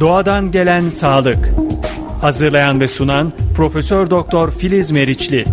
Doğadan gelen sağlık. Hazırlayan ve sunan Profesör Doktor Filiz Meriçli.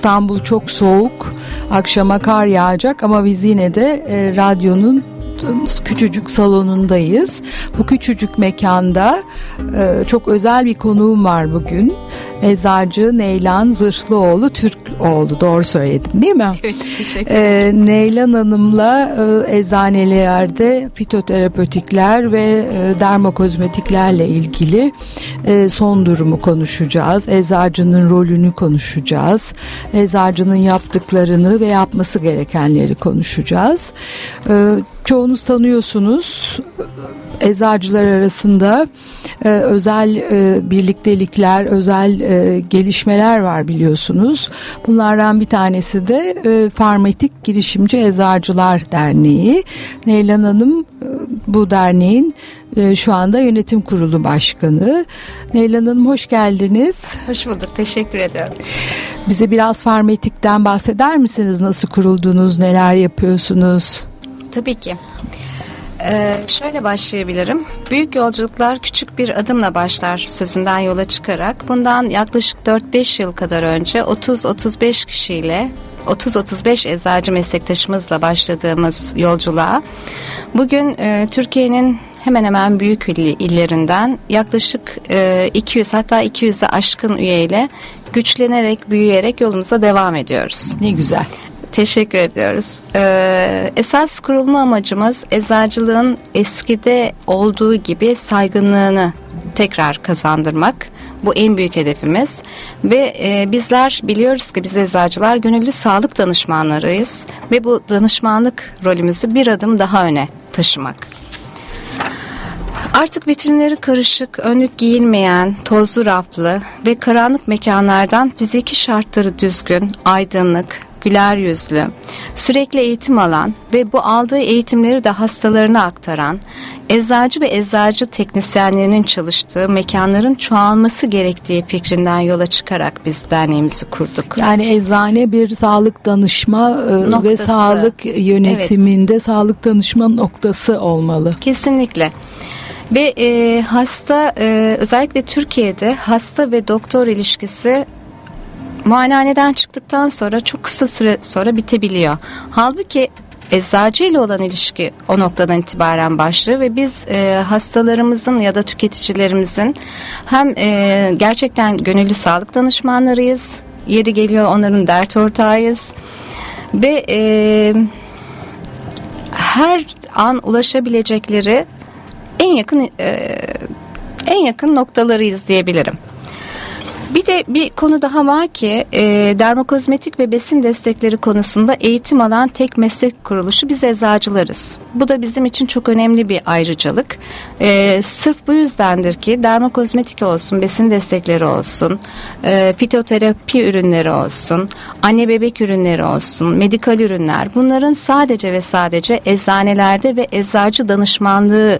İstanbul çok soğuk. Akşama kar yağacak ama biz yine de e, radyonun küçücük salonundayız. Bu küçücük mekanda e, çok özel bir konuğum var bugün. Eczacı Neylan Zırhlıoğlu Türkoğlu doğru söyledim değil mi? Evet teşekkür Ee, Neylan Hanım'la e, eczanelerde fitoterapötikler ve e, dermokozmetiklerle ilgili e, son durumu konuşacağız. Eczacının rolünü konuşacağız. Eczacının yaptıklarını ve yapması gerekenleri konuşacağız. E, çoğunuz tanıyorsunuz eczacılar arasında e, özel e, birliktelikler, özel e, gelişmeler var biliyorsunuz. Bunlardan bir tanesi de e, Farmatik Girişimci Eczacılar Derneği. Neylan Hanım e, bu derneğin e, şu anda yönetim kurulu başkanı. Neylan Hanım hoş geldiniz. Hoş bulduk. Teşekkür ederim. Bize biraz Farmatik'ten bahseder misiniz? Nasıl kuruldunuz? Neler yapıyorsunuz? Tabii ki. Ee, şöyle başlayabilirim. Büyük yolculuklar küçük bir adımla başlar sözünden yola çıkarak. Bundan yaklaşık 4-5 yıl kadar önce 30-35 kişiyle 30-35 eczacı meslektaşımızla başladığımız yolculuğa bugün e, Türkiye'nin hemen hemen büyük illerinden yaklaşık e, 200 hatta 200'e aşkın üyeyle güçlenerek büyüyerek yolumuza devam ediyoruz. Ne güzel. Teşekkür ediyoruz. Ee, esas kurulma amacımız eczacılığın eskide olduğu gibi saygınlığını tekrar kazandırmak. Bu en büyük hedefimiz ve e, bizler biliyoruz ki biz eczacılar gönüllü sağlık danışmanlarıyız ve bu danışmanlık rolümüzü bir adım daha öne taşımak. Artık vitrinleri karışık, önlük giyilmeyen, tozlu raflı ve karanlık mekanlardan fiziki şartları düzgün, aydınlık, güler yüzlü, sürekli eğitim alan ve bu aldığı eğitimleri de hastalarına aktaran, eczacı ve eczacı teknisyenlerinin çalıştığı mekanların çoğalması gerektiği fikrinden yola çıkarak biz derneğimizi kurduk. Yani eczane bir sağlık danışma e, ve sağlık yönetiminde evet. sağlık danışma noktası olmalı. Kesinlikle. Ve e, hasta e, özellikle Türkiye'de hasta ve doktor ilişkisi muayenehaneden çıktıktan sonra çok kısa süre sonra bitebiliyor. Halbuki eczacı ile olan ilişki o noktadan itibaren başlıyor ve biz e, hastalarımızın ya da tüketicilerimizin hem e, gerçekten gönüllü sağlık danışmanlarıyız, yeri geliyor onların dert ortağıyız ve e, her an ulaşabilecekleri en yakın e, en yakın noktalarıyız diyebilirim. Bir de bir konu daha var ki e, dermokozmetik ve besin destekleri konusunda eğitim alan tek meslek kuruluşu biz eczacılarız. Bu da bizim için çok önemli bir ayrıcalık. E, sırf bu yüzdendir ki dermokozmetik olsun, besin destekleri olsun, e, fitoterapi ürünleri olsun, anne bebek ürünleri olsun, medikal ürünler bunların sadece ve sadece eczanelerde ve eczacı danışmanlığı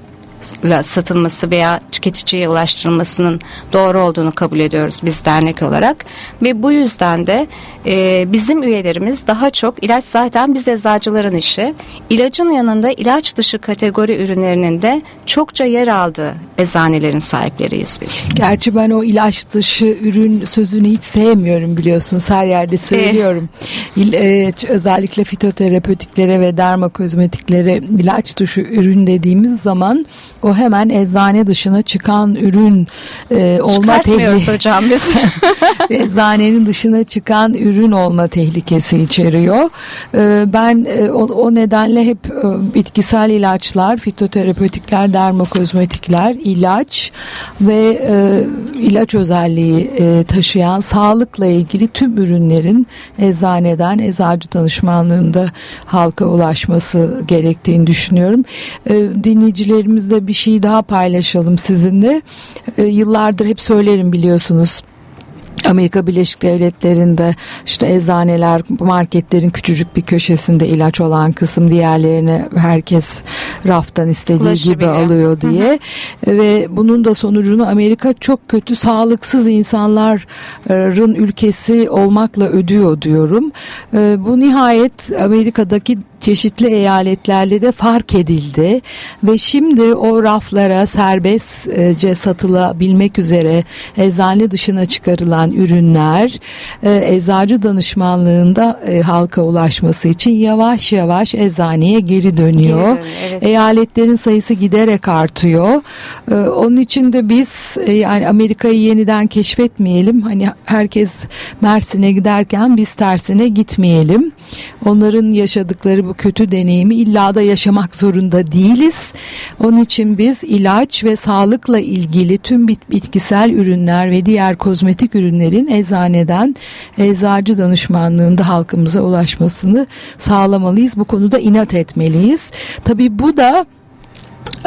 satılması veya tüketiciye ulaştırılmasının doğru olduğunu kabul ediyoruz biz dernek olarak ve bu yüzden de e, bizim üyelerimiz daha çok ilaç zaten biz eczacıların işi ilacın yanında ilaç dışı kategori ürünlerinin de çokça yer aldığı eczanelerin sahipleriyiz biz. Gerçi ben o ilaç dışı ürün sözünü hiç sevmiyorum biliyorsunuz her yerde söylüyorum. E, e, özellikle fitoterapötiklere ve dermakozmetiklere ilaç dışı ürün dediğimiz zaman o hemen eczane dışına çıkan ürün e, olma tehlikesi. hocam biz. Eczanenin dışına çıkan ürün olma tehlikesi içeriyor. E, ben e, o, o nedenle hep e, bitkisel ilaçlar, fitoterapötikler, dermokozmetikler, ilaç ve e, ilaç özelliği e, taşıyan sağlıkla ilgili tüm ürünlerin eczaneden, eczacı danışmanlığında halka ulaşması gerektiğini düşünüyorum. E, dinleyicilerimizle bir şey daha paylaşalım sizinle. E, yıllardır hep söylerim biliyorsunuz Amerika Birleşik Devletleri'nde işte eczaneler, marketlerin küçücük bir köşesinde ilaç olan kısım diğerlerini herkes raftan istediği gibi alıyor diye. Ve bunun da sonucunu Amerika çok kötü sağlıksız insanların ülkesi olmakla ödüyor diyorum. Ee, bu nihayet Amerika'daki çeşitli eyaletlerle de fark edildi ve şimdi o raflara serbestçe satılabilmek üzere eczane dışına çıkarılan ürünler e, eczacı danışmanlığında e, halka ulaşması için yavaş yavaş eczaneye geri dönüyor. Geri evet. Eyaletlerin sayısı giderek artıyor. E, onun için de biz yani Amerika'yı yeniden keşfetmeyelim. Hani herkes Mersin'e giderken biz tersine gitmeyelim. Onların yaşadıkları bu kötü deneyimi illa da yaşamak zorunda değiliz. Onun için biz ilaç ve sağlıkla ilgili tüm bit bitkisel ürünler ve diğer kozmetik ürünlerin eczaneden eczacı danışmanlığında halkımıza ulaşmasını sağlamalıyız. Bu konuda inat etmeliyiz. Tabii bu da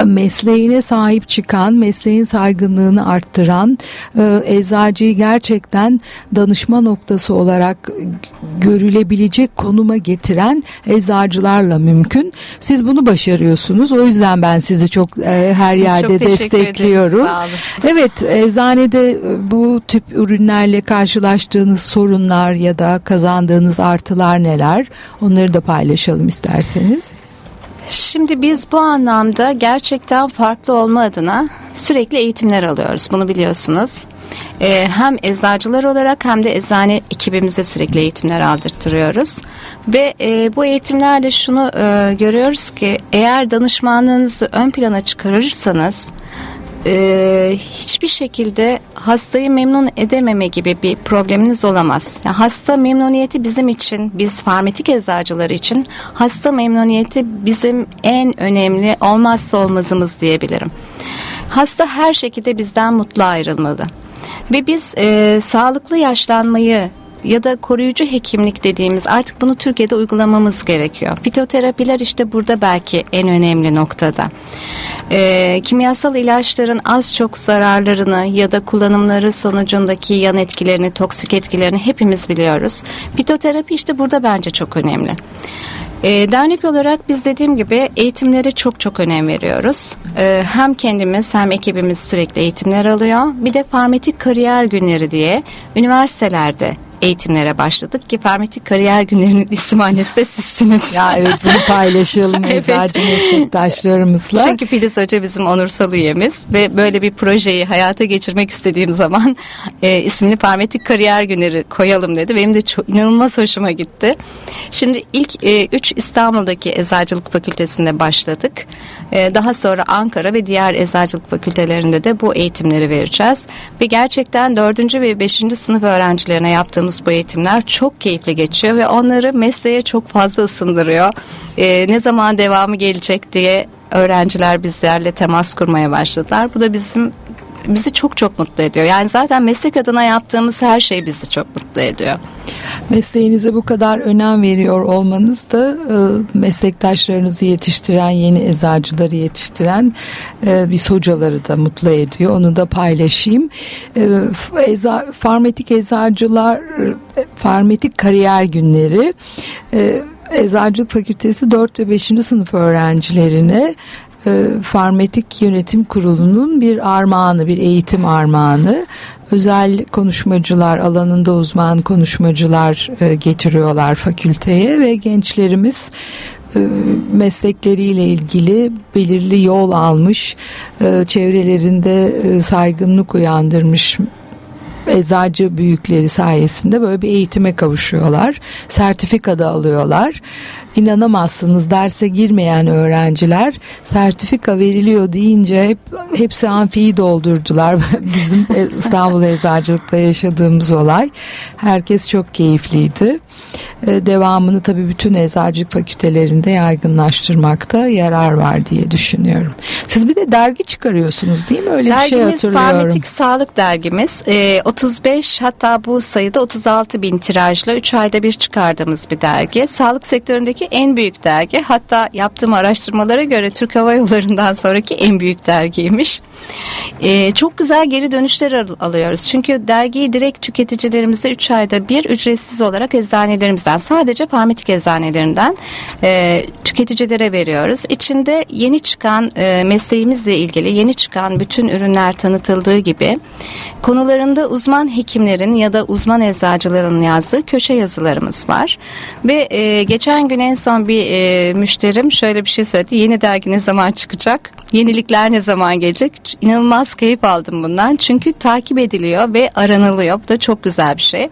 mesleğine sahip çıkan, mesleğin saygınlığını arttıran, e, eczacıyı gerçekten danışma noktası olarak görülebilecek konuma getiren eczacılarla mümkün. Siz bunu başarıyorsunuz. O yüzden ben sizi çok e, her yerde çok destekliyorum. Evet, eczanede e, bu tip ürünlerle karşılaştığınız sorunlar ya da kazandığınız artılar neler? Onları da paylaşalım isterseniz. Şimdi biz bu anlamda gerçekten farklı olma adına sürekli eğitimler alıyoruz. Bunu biliyorsunuz. Ee, hem eczacılar olarak hem de eczane ekibimize sürekli eğitimler aldırtıyoruz. Ve e, bu eğitimlerle şunu e, görüyoruz ki eğer danışmanlığınızı ön plana çıkarırsanız e, hiçbir şekilde hastayı memnun edememe gibi bir probleminiz olamaz. Yani hasta memnuniyeti bizim için, biz farmatik eczacıları için hasta memnuniyeti bizim en önemli olmazsa olmazımız diyebilirim. Hasta her şekilde bizden mutlu ayrılmalı. Ve biz e, sağlıklı yaşlanmayı ya da koruyucu hekimlik dediğimiz artık bunu Türkiye'de uygulamamız gerekiyor. Fitoterapiler işte burada belki en önemli noktada. E, kimyasal ilaçların az çok zararlarını ya da kullanımları sonucundaki yan etkilerini, toksik etkilerini hepimiz biliyoruz. Fitoterapi işte burada bence çok önemli. E, dernek olarak biz dediğim gibi eğitimlere çok çok önem veriyoruz. E, hem kendimiz hem ekibimiz sürekli eğitimler alıyor. Bir de farmatik kariyer günleri diye üniversitelerde eğitimlere başladık ki Permetik Kariyer Günleri'nin isimhanesi de sizsiniz. Ya evet bunu paylaşalım evet. eczacı meslektaşlarımızla. Çünkü Filiz Hoca bizim onursal üyemiz ve böyle bir projeyi hayata geçirmek istediğim zaman e, ismini Permetik Kariyer Günleri koyalım dedi. Benim de çok inanılmaz hoşuma gitti. Şimdi ilk e, üç İstanbul'daki Eczacılık Fakültesi'nde başladık. E, daha sonra Ankara ve diğer eczacılık fakültelerinde de bu eğitimleri vereceğiz. Ve gerçekten dördüncü ve beşinci sınıf öğrencilerine yaptığımız bu eğitimler çok keyifli geçiyor ve onları mesleğe çok fazla ısındırıyor. E, ne zaman devamı gelecek diye öğrenciler bizlerle temas kurmaya başladılar. Bu da bizim bizi çok çok mutlu ediyor. Yani zaten meslek adına yaptığımız her şey bizi çok mutlu ediyor. Mesleğinize bu kadar önem veriyor olmanız da e, meslektaşlarınızı yetiştiren, yeni eczacıları yetiştiren e, biz hocaları da mutlu ediyor. Onu da paylaşayım. Eza, farmatik eczacılar, e, farmatik kariyer günleri Eczacılık Fakültesi 4 ve 5. sınıf öğrencilerine e, Farmetik Yönetim Kurulu'nun bir armağanı, bir eğitim armağanı. Özel konuşmacılar, alanında uzman konuşmacılar e, getiriyorlar fakülteye ve gençlerimiz e, meslekleriyle ilgili belirli yol almış, e, çevrelerinde saygınlık uyandırmış eczacı büyükleri sayesinde böyle bir eğitime kavuşuyorlar. Sertifika da alıyorlar. İnanamazsınız derse girmeyen öğrenciler sertifika veriliyor deyince hep hepsi amfiyi doldurdular. Bizim İstanbul Eczacılık'ta yaşadığımız olay. Herkes çok keyifliydi. Ee, devamını tabii bütün eczacılık fakültelerinde yaygınlaştırmakta yarar var diye düşünüyorum. Siz bir de dergi çıkarıyorsunuz değil mi? Öyle dergimiz, bir şey hatırlıyorum. Farmatik Sağlık dergimiz. E, 35 hatta bu sayıda 36 bin tirajla 3 ayda bir çıkardığımız bir dergi. Sağlık sektöründeki en büyük dergi. Hatta yaptığım araştırmalara göre Türk Hava Yolları'ndan sonraki en büyük dergiymiş. E, çok güzel geri dönüşler al alıyoruz. Çünkü dergiyi direkt tüketicilerimize 3 ayda bir ücretsiz olarak eczanelerimizden sadece farmatik eczanelerinden e, tüketicilere veriyoruz. İçinde yeni çıkan e, mesleğimizle ilgili yeni çıkan bütün ürünler tanıtıldığı gibi konularında uzman hekimlerin ya da uzman eczacıların yazdığı köşe yazılarımız var. Ve e, geçen gün en son bir e, müşterim şöyle bir şey söyledi. Yeni dergi ne zaman çıkacak? Yenilikler ne zaman gelecek? İnanılmaz keyif aldım bundan. Çünkü takip ediliyor ve aranılıyor. Bu da çok güzel bir şey.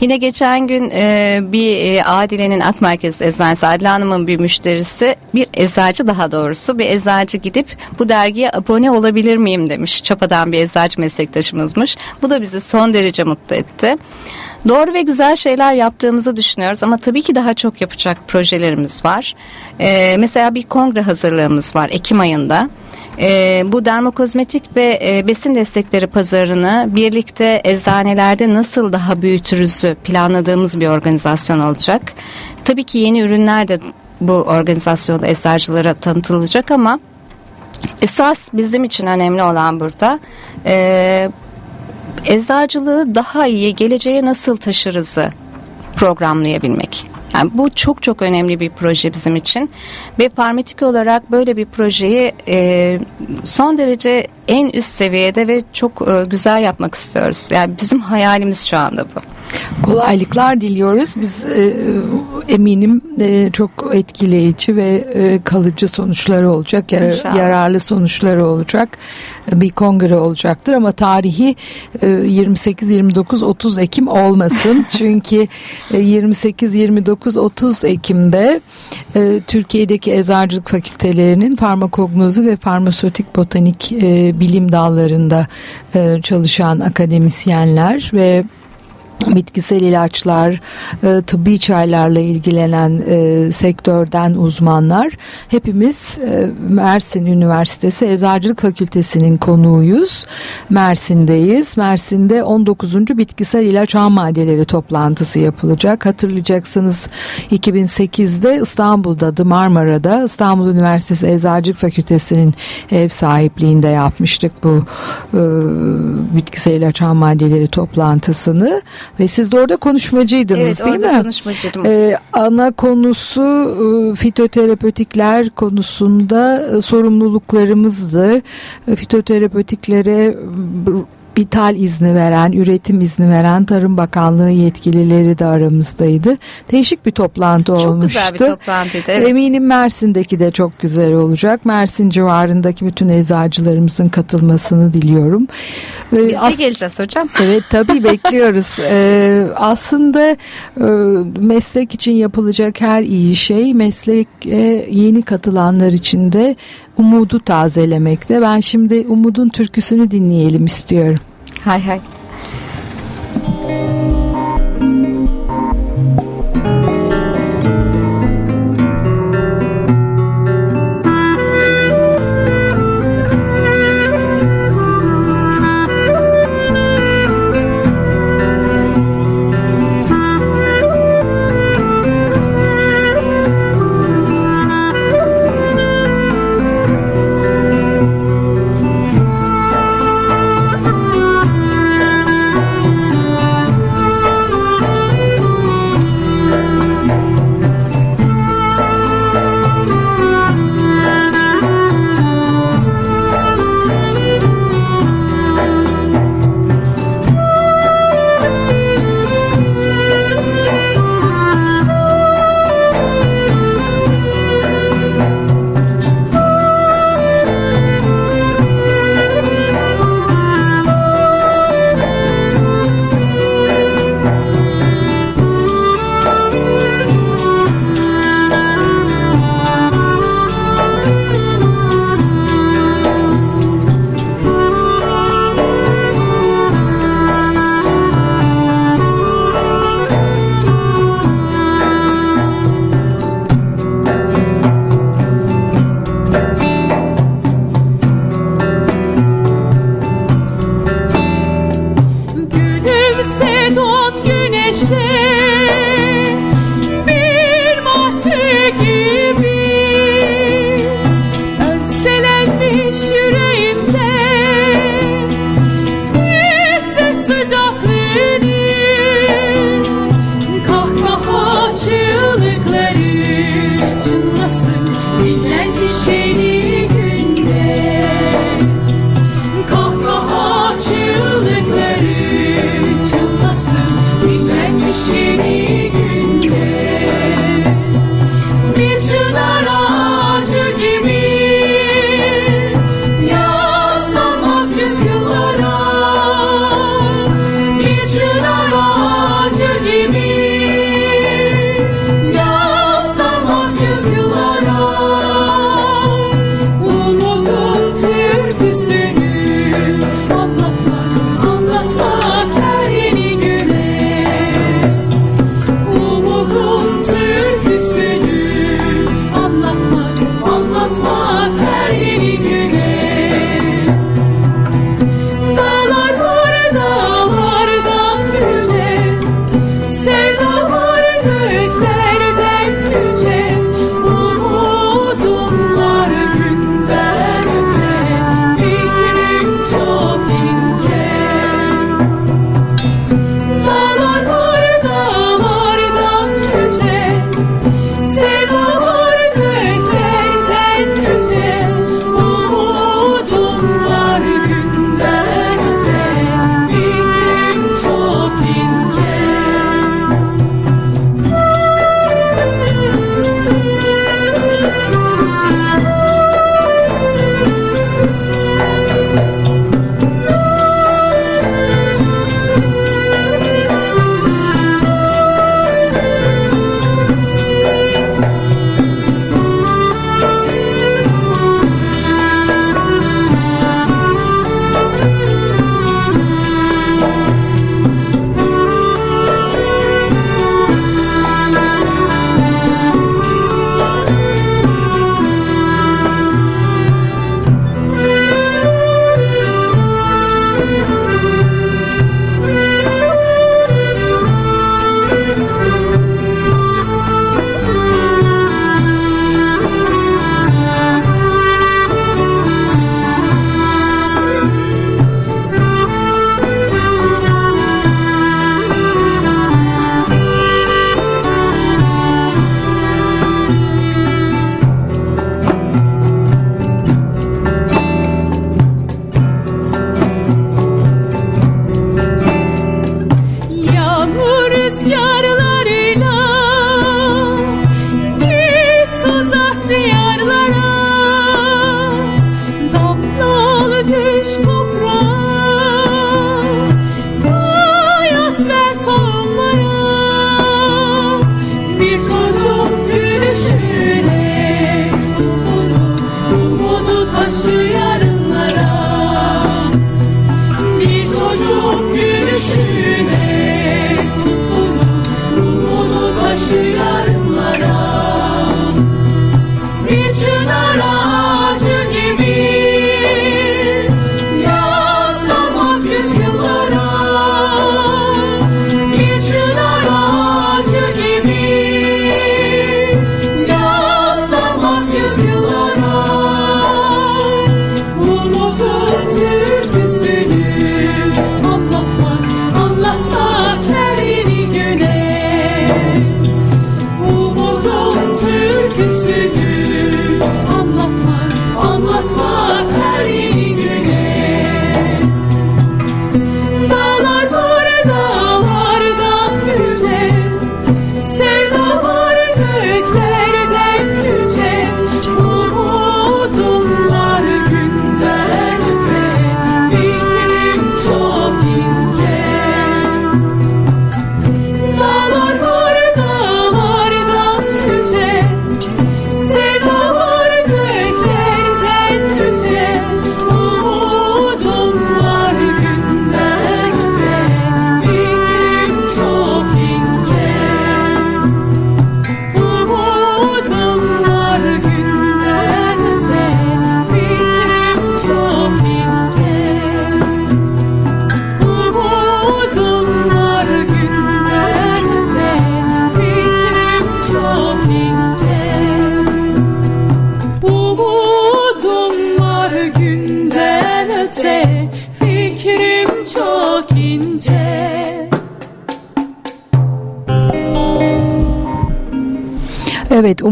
Yine geçen gün e, bir e, Adile'nin Ak Merkez Eczanesi Adile Hanım'ın bir müşterisi bir eczacı daha doğrusu bir eczacı gidip bu dergiye abone olabilir miyim demiş. Çapa'dan bir eczacı meslektaşımızmış. Bu da bizi son derece mutlu etti. Doğru ve güzel şeyler yaptığımızı düşünüyoruz ama tabii ki daha çok yapacak projelerimiz var. Ee, mesela bir kongre hazırlığımız var Ekim ayında. E, bu dermokozmetik ve e, besin destekleri pazarını birlikte eczanelerde nasıl daha büyütürüzü planladığımız bir organizasyon olacak. Tabii ki yeni ürünler de bu organizasyonda eczacılara tanıtılacak ama esas bizim için önemli olan burada e, eczacılığı daha iyi geleceğe nasıl taşırızı programlayabilmek. Yani bu çok çok önemli bir proje bizim için ve Parmetik olarak böyle bir projeyi e, son derece en üst seviyede ve çok e, güzel yapmak istiyoruz. Yani bizim hayalimiz şu anda bu. Kolaylıklar diliyoruz. Biz e, eminim e, çok etkileyici ve e, kalıcı sonuçları olacak, yar, yararlı sonuçları olacak. Bir kongre olacaktır ama tarihi e, 28, 29, 30 Ekim olmasın. Çünkü e, 28, 29, 30 Ekim'de e, Türkiye'deki eczacılık fakültelerinin farmakognozi ve farmasötik botanik e, bilim dallarında e, çalışan akademisyenler ve bitkisel ilaçlar, e, tıbbi çaylarla ilgilenen e, sektörden uzmanlar hepimiz e, Mersin Üniversitesi Eczacılık Fakültesinin konuğuyuz. Mersin'deyiz. Mersin'de 19. Bitkisel ilaç ham maddeleri toplantısı yapılacak. Hatırlayacaksınız 2008'de İstanbul'da The Marmara'da İstanbul Üniversitesi Eczacılık Fakültesi'nin ev sahipliğinde yapmıştık bu e, bitkisel ilaç ham maddeleri toplantısını. Ve siz de orada konuşmacıydınız evet, değil mi? Evet orada konuşmacıydım. Ee, ana konusu e, fitoterapötikler konusunda e, sorumluluklarımızdı. E, fitoterapötiklere ithal izni veren, üretim izni veren Tarım Bakanlığı yetkilileri de aramızdaydı. Değişik bir toplantı çok olmuştu. Çok güzel bir toplantıydı. Evet. Eminim Mersin'deki de çok güzel olacak. Mersin civarındaki bütün eczacılarımızın katılmasını diliyorum. Biz de As- geleceğiz hocam. Evet tabii bekliyoruz. Ee, aslında e, meslek için yapılacak her iyi şey meslek yeni katılanlar için de umudu tazelemekte. Ben şimdi Umud'un türküsünü dinleyelim istiyorum. Hay hay. Evet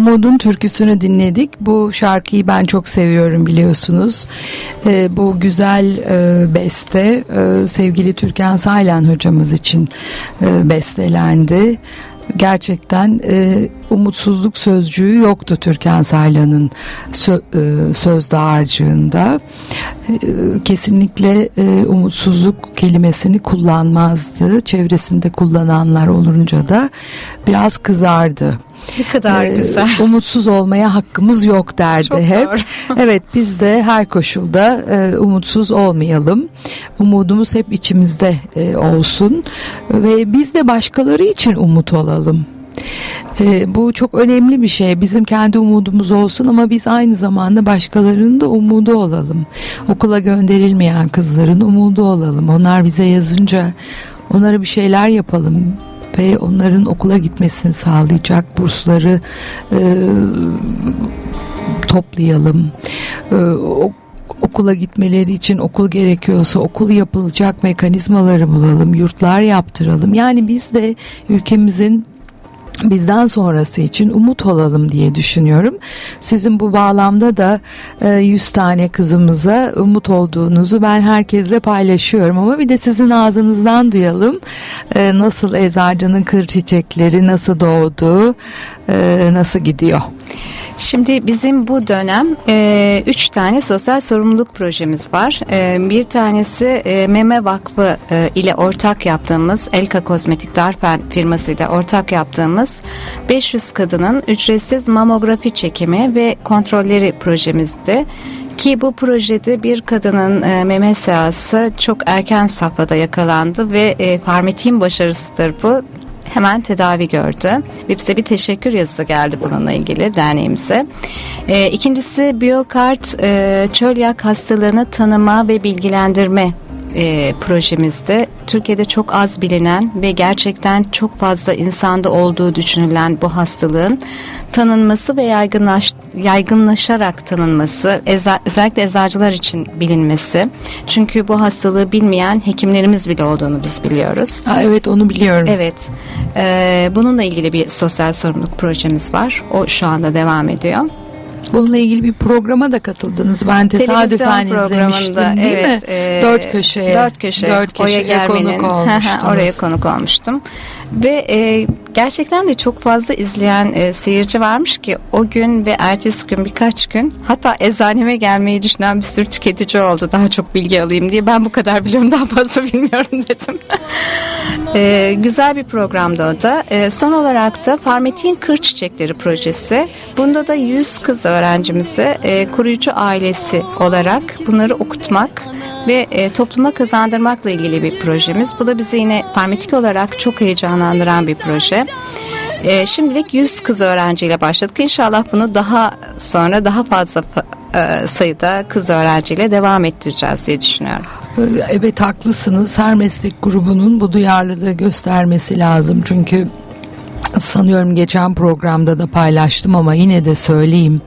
Umud'un türküsünü dinledik. Bu şarkıyı ben çok seviyorum biliyorsunuz. E, bu güzel e, beste e, sevgili Türkan Saylan hocamız için e, bestelendi gerçekten e, umutsuzluk sözcüğü yoktu Türkan Saylan'ın sö, e, söz dağarcığında. E, kesinlikle e, umutsuzluk kelimesini kullanmazdı. Çevresinde kullananlar olunca da biraz kızardı. Ne kadar ee, güzel. Umutsuz olmaya hakkımız yok derdi Çok hep. Doğru. evet biz de her koşulda e, umutsuz olmayalım. Umudumuz hep içimizde e, olsun ve biz de başkaları için umut olalım. E, bu çok önemli bir şey. Bizim kendi umudumuz olsun ama biz aynı zamanda başkalarının da umudu olalım. Okula gönderilmeyen kızların umudu olalım. Onlar bize yazınca onlara bir şeyler yapalım ve onların okula gitmesini sağlayacak bursları e, toplayalım. E, o, okula gitmeleri için okul gerekiyorsa okul yapılacak mekanizmaları bulalım, yurtlar yaptıralım. Yani biz de ülkemizin bizden sonrası için umut olalım diye düşünüyorum. Sizin bu bağlamda da 100 e, tane kızımıza umut olduğunuzu ben herkesle paylaşıyorum. Ama bir de sizin ağzınızdan duyalım. E, nasıl eczacının kır çiçekleri nasıl doğdu e, nasıl gidiyor. Şimdi bizim bu dönem e, üç tane sosyal sorumluluk projemiz var. E, bir tanesi e, Meme Vakfı e, ile ortak yaptığımız Elka Kozmetik Darpen firması ile ortak yaptığımız 500 kadının ücretsiz mamografi çekimi ve kontrolleri projemizdi. Ki bu projede bir kadının e, meme seansı çok erken safhada yakalandı ve e, Parmetin başarısıdır bu hemen tedavi gördü ve bize bir teşekkür yazısı geldi bununla ilgili derneğimize. E, ikincisi Biokart e, çölyak hastalığını tanıma ve bilgilendirme e, projemizde Türkiye'de çok az bilinen ve gerçekten çok fazla insanda olduğu düşünülen bu hastalığın tanınması ve yaygınlaş, yaygınlaşarak tanınması eza, özellikle eczacılar için bilinmesi. Çünkü bu hastalığı bilmeyen hekimlerimiz bile olduğunu biz biliyoruz. Ha, evet onu biliyorum. Evet. E, bununla ilgili bir sosyal sorumluluk projemiz var. O şu anda devam ediyor. Bununla ilgili bir programa da katıldınız. Ben tesadüfen izlemiştim değil evet, mi? E, dört köşeye. Dört köşe. Dört köşeye konuk olmuştunuz. oraya konuk olmuştum. Ve e, gerçekten de çok fazla izleyen e, seyirci varmış ki o gün ve ertesi gün birkaç gün hatta eczaneme gelmeyi düşünen bir sürü tüketici oldu. Daha çok bilgi alayım diye. Ben bu kadar biliyorum daha fazla bilmiyorum dedim. e, güzel bir programdı o da. E, son olarak da Farmetin Kır Çiçekleri projesi. Bunda da 100 kız öğrencimize e, koruyucu ailesi olarak bunları okutmak ve e, topluma kazandırmakla ilgili bir projemiz. Bu da bizi yine parmetik olarak çok heyecanlandıran bir proje. E, şimdilik 100 kız öğrenciyle başladık. İnşallah bunu daha sonra daha fazla e, sayıda kız öğrenciyle devam ettireceğiz diye düşünüyorum. Evet haklısınız. Her meslek grubunun bu duyarlılığı göstermesi lazım. Çünkü sanıyorum geçen programda da paylaştım ama yine de söyleyeyim.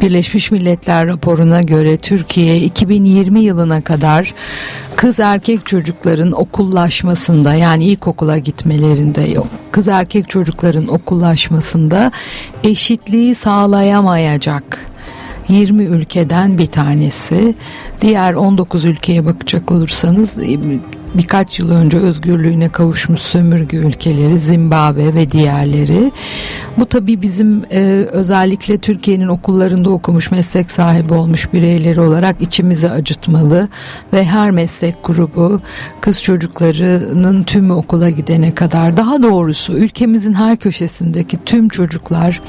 Birleşmiş Milletler raporuna göre Türkiye 2020 yılına kadar kız erkek çocukların okullaşmasında yani ilkokula gitmelerinde yok. Kız erkek çocukların okullaşmasında eşitliği sağlayamayacak 20 ülkeden bir tanesi. Diğer 19 ülkeye bakacak olursanız birkaç yıl önce özgürlüğüne kavuşmuş sömürge ülkeleri Zimbabwe ve diğerleri. Bu tabii bizim e, özellikle Türkiye'nin okullarında okumuş meslek sahibi olmuş bireyleri olarak içimizi acıtmalı ve her meslek grubu kız çocuklarının tümü okula gidene kadar daha doğrusu ülkemizin her köşesindeki tüm çocuklar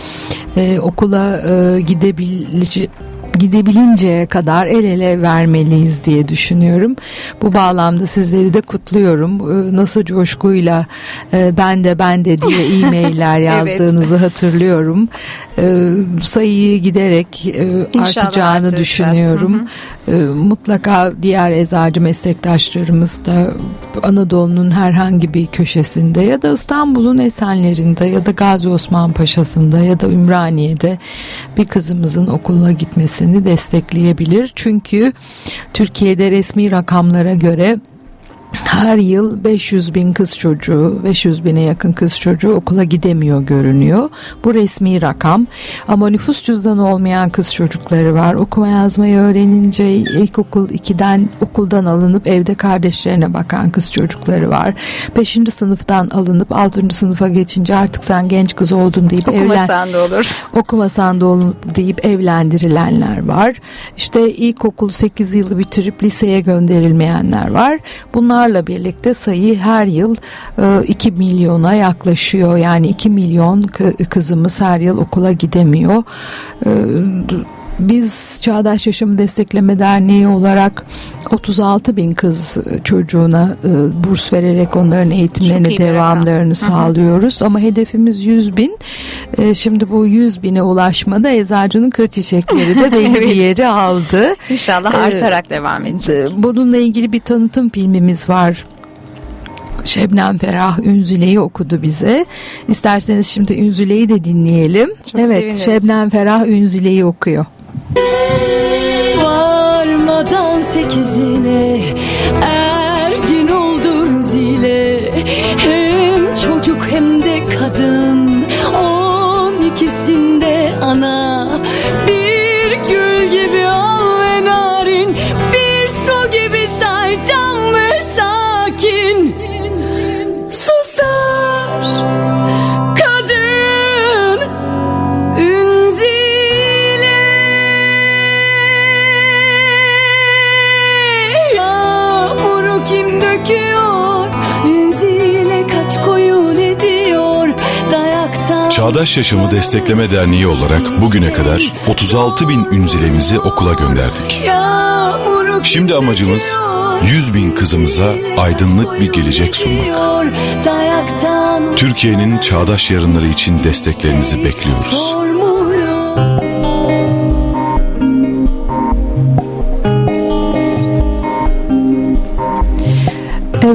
e, okula e, gidebilecek gidebilinceye kadar el ele vermeliyiz diye düşünüyorum. Bu bağlamda sizleri de kutluyorum. Ee, nasıl coşkuyla e, ben de ben de diye e-mailler yazdığınızı evet. hatırlıyorum. Ee, sayıyı giderek e, artacağını düşünüyorum. Hı hı. Ee, mutlaka diğer eczacı meslektaşlarımız da Anadolu'nun herhangi bir köşesinde ya da İstanbul'un Esenlerinde ya da Gazi Osman Paşa'sında ya da Ümraniye'de bir kızımızın okuluna gitmesini destekleyebilir. Çünkü Türkiye'de resmi rakamlara göre her yıl 500 bin kız çocuğu, 500 bine yakın kız çocuğu okula gidemiyor görünüyor. Bu resmi rakam. Ama nüfus cüzdanı olmayan kız çocukları var. Okuma yazmayı öğrenince ilkokul 2'den okuldan alınıp evde kardeşlerine bakan kız çocukları var. 5. sınıftan alınıp 6. sınıfa geçince artık sen genç kız oldun deyip Okumasan evlen... da olur. Okumasan da olur deyip evlendirilenler var. İşte ilkokul 8 yılı bitirip liseye gönderilmeyenler var. Bunlarla birlikte sayı her yıl e, 2 milyona yaklaşıyor. Yani 2 milyon kızımız her yıl okula gidemiyor. Biz Çağdaş Yaşamı Destekleme Derneği olarak 36 bin kız çocuğuna e, burs vererek onların eğitimlerini devamlarını sağlıyoruz. Ama hedefimiz 100 bin. E, şimdi bu 100 bine ulaşmada eczacının kır çiçekleri de belli bir yeri aldı. İnşallah e, artarak devam edecek. Bununla ilgili bir tanıtım filmimiz var. Şebnem Ferah Ünzüle'yi okudu bize. İsterseniz şimdi Ünzüle'yi de dinleyelim. Çok evet seviniriz. Şebnem Ferah Ünzüle'yi okuyor. Varmadan sekizine Çağdaş Yaşamı Destekleme Derneği olarak bugüne kadar 36 bin ünzilemizi okula gönderdik. Şimdi amacımız 100 bin kızımıza aydınlık bir gelecek sunmak. Türkiye'nin çağdaş yarınları için desteklerinizi bekliyoruz.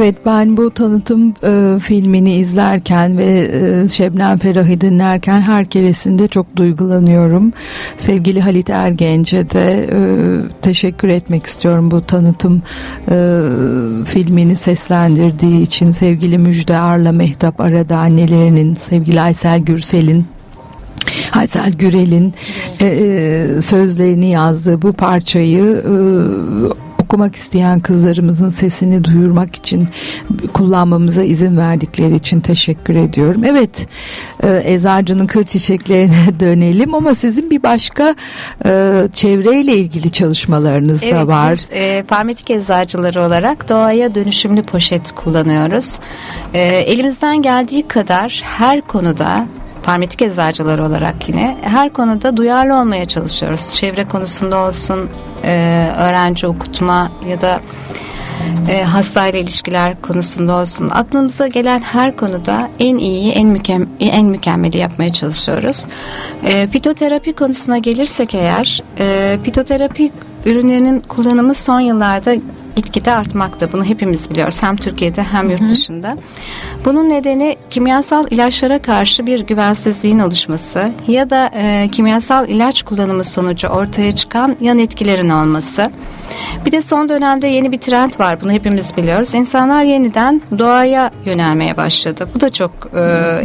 Evet ben bu tanıtım e, filmini izlerken ve e, Şebnem Ferah'ı dinlerken her keresinde çok duygulanıyorum. Sevgili Halit Ergenç'e de e, teşekkür etmek istiyorum bu tanıtım e, filmini seslendirdiği için. Sevgili Müjde Arla Mehtap Arada annelerinin, sevgili Aysel Gürsel'in Aysel Gürel'in e, e, sözlerini yazdığı bu parçayı e, okumak isteyen kızlarımızın sesini duyurmak için kullanmamıza izin verdikleri için teşekkür ediyorum. Evet e, Eczacı'nın kır çiçeklerine dönelim ama sizin bir başka e, çevreyle ilgili çalışmalarınız evet, da var. Biz e, parmetik eczacıları olarak doğaya dönüşümlü poşet kullanıyoruz. E, elimizden geldiği kadar her konuda parmetik eczacıları olarak yine her konuda duyarlı olmaya çalışıyoruz. Çevre konusunda olsun, e, öğrenci okutma ya da e, hastayla ilişkiler konusunda olsun aklımıza gelen her konuda en iyiyi en, mükem en mükemmeli yapmaya çalışıyoruz. E, pitoterapi konusuna gelirsek eğer e, pitoterapi ürünlerinin kullanımı son yıllarda gitgide artmakta. Bunu hepimiz biliyoruz. Hem Türkiye'de hem yurt dışında. Bunun nedeni kimyasal ilaçlara karşı bir güvensizliğin oluşması ya da e, kimyasal ilaç kullanımı sonucu ortaya çıkan yan etkilerin olması. Bir de son dönemde yeni bir trend var. Bunu hepimiz biliyoruz. İnsanlar yeniden doğaya yönelmeye başladı. Bu da çok e,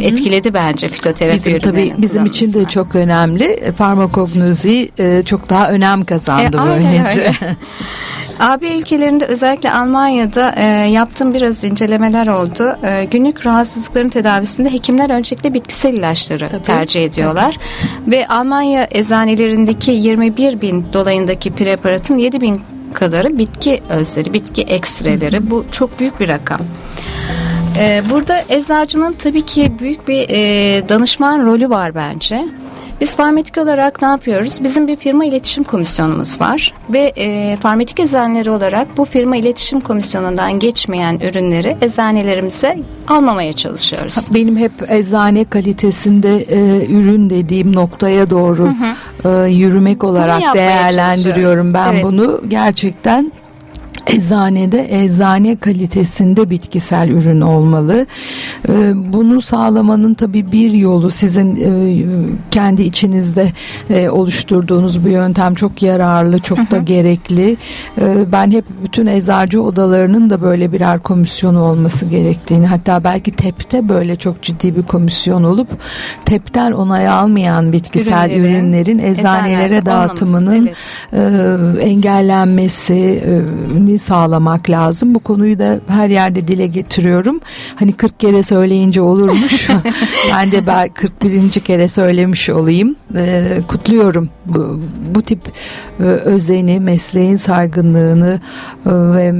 etkiledi bence fitoterapi bizim, tabii, Bizim için de çok önemli. Farmakognozi e, çok daha önem kazandı e, böylece. AB ülkelerinde özellikle Almanya'da e, yaptığım biraz incelemeler oldu. E, günlük rahatsızlıkların tedavisinde hekimler öncelikle bitkisel ilaçları Tabii. tercih ediyorlar. Tabii. Ve Almanya eczanelerindeki 21 bin dolayındaki preparatın 7 bin kadarı bitki özleri, bitki ekstreleri. Bu çok büyük bir rakam. Ee, burada eczacının tabii ki büyük bir e, danışman rolü var bence. Biz farmatik olarak ne yapıyoruz? Bizim bir firma iletişim komisyonumuz var ve e, farmatik eczaneleri olarak bu firma iletişim komisyonundan geçmeyen ürünleri eczanelerimize almamaya çalışıyoruz. Benim hep eczane kalitesinde e, ürün dediğim noktaya doğru hı hı. E, yürümek olarak değerlendiriyorum ben evet. bunu. Gerçekten eczanede eczane kalitesinde bitkisel ürün olmalı. Ee, bunu sağlamanın tabi bir yolu sizin e, kendi içinizde e, oluşturduğunuz bu yöntem çok yararlı, çok da gerekli. Ee, ben hep bütün eczacı odalarının da böyle birer komisyonu olması gerektiğini hatta belki TEP'te böyle çok ciddi bir komisyon olup TEP'ten onay almayan bitkisel Ürünleri, ürünlerin eczanelere dağıtımının evet. E, engellenmesi ni sağlamak lazım. Bu konuyu da her yerde dile getiriyorum. Hani 40 kere söyleyince olurmuş. ben de ben 41. kere söylemiş olayım. E, kutluyorum bu, bu tip e, özeni, mesleğin saygınlığını e, ve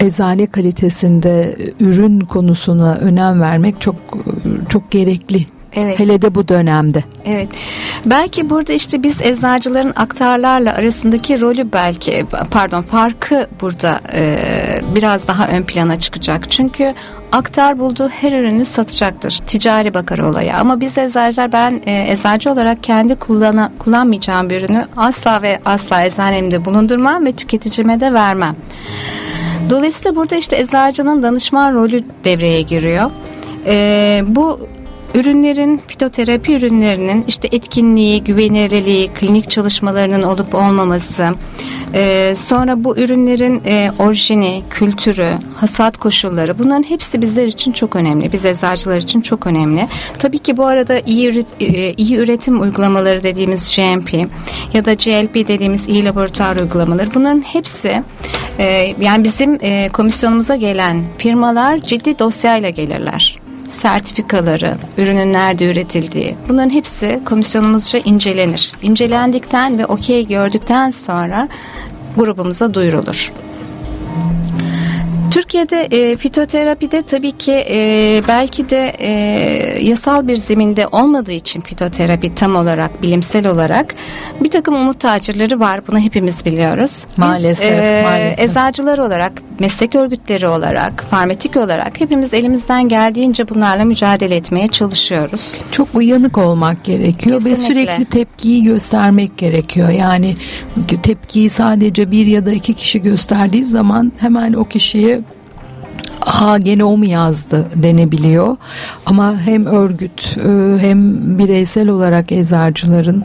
e, eczane kalitesinde ürün konusuna önem vermek çok çok gerekli Evet. Hele de bu dönemde. Evet. Belki burada işte biz eczacıların aktarlarla arasındaki rolü belki pardon farkı burada e, biraz daha ön plana çıkacak. Çünkü aktar bulduğu her ürünü satacaktır. Ticari bakar olaya. Ama biz eczacılar ben e, eczacı olarak kendi kullana, kullanmayacağım bir ürünü asla ve asla eczanemde bulundurmam ve tüketicime de vermem. Dolayısıyla burada işte eczacının danışman rolü devreye giriyor. E, bu Ürünlerin, fitoterapi ürünlerinin işte etkinliği, güvenilirliği, klinik çalışmalarının olup olmaması, e, sonra bu ürünlerin e, orijini, kültürü, hasat koşulları bunların hepsi bizler için çok önemli. Biz eczacılar için çok önemli. Tabii ki bu arada iyi, e, iyi üretim uygulamaları dediğimiz GMP ya da GLP dediğimiz iyi laboratuvar uygulamaları bunların hepsi e, yani bizim e, komisyonumuza gelen firmalar ciddi dosyayla gelirler sertifikaları, ürünün nerede üretildiği bunların hepsi komisyonumuzca incelenir. İncelendikten ve okey gördükten sonra grubumuza duyurulur. Türkiye'de e, fitoterapide tabii ki e, belki de e, yasal bir zeminde olmadığı için fitoterapi tam olarak bilimsel olarak bir takım umut tacirleri var. Bunu hepimiz biliyoruz. Maalesef. Biz, e, maalesef. Eczacılar olarak, meslek örgütleri olarak, farmatik olarak hepimiz elimizden geldiğince bunlarla mücadele etmeye çalışıyoruz. Çok uyanık olmak gerekiyor Kesinlikle. ve sürekli tepkiyi göstermek gerekiyor. Yani tepkiyi sadece bir ya da iki kişi gösterdiği zaman hemen o kişiye ha gene o mu yazdı denebiliyor. Ama hem örgüt e, hem bireysel olarak eczacıların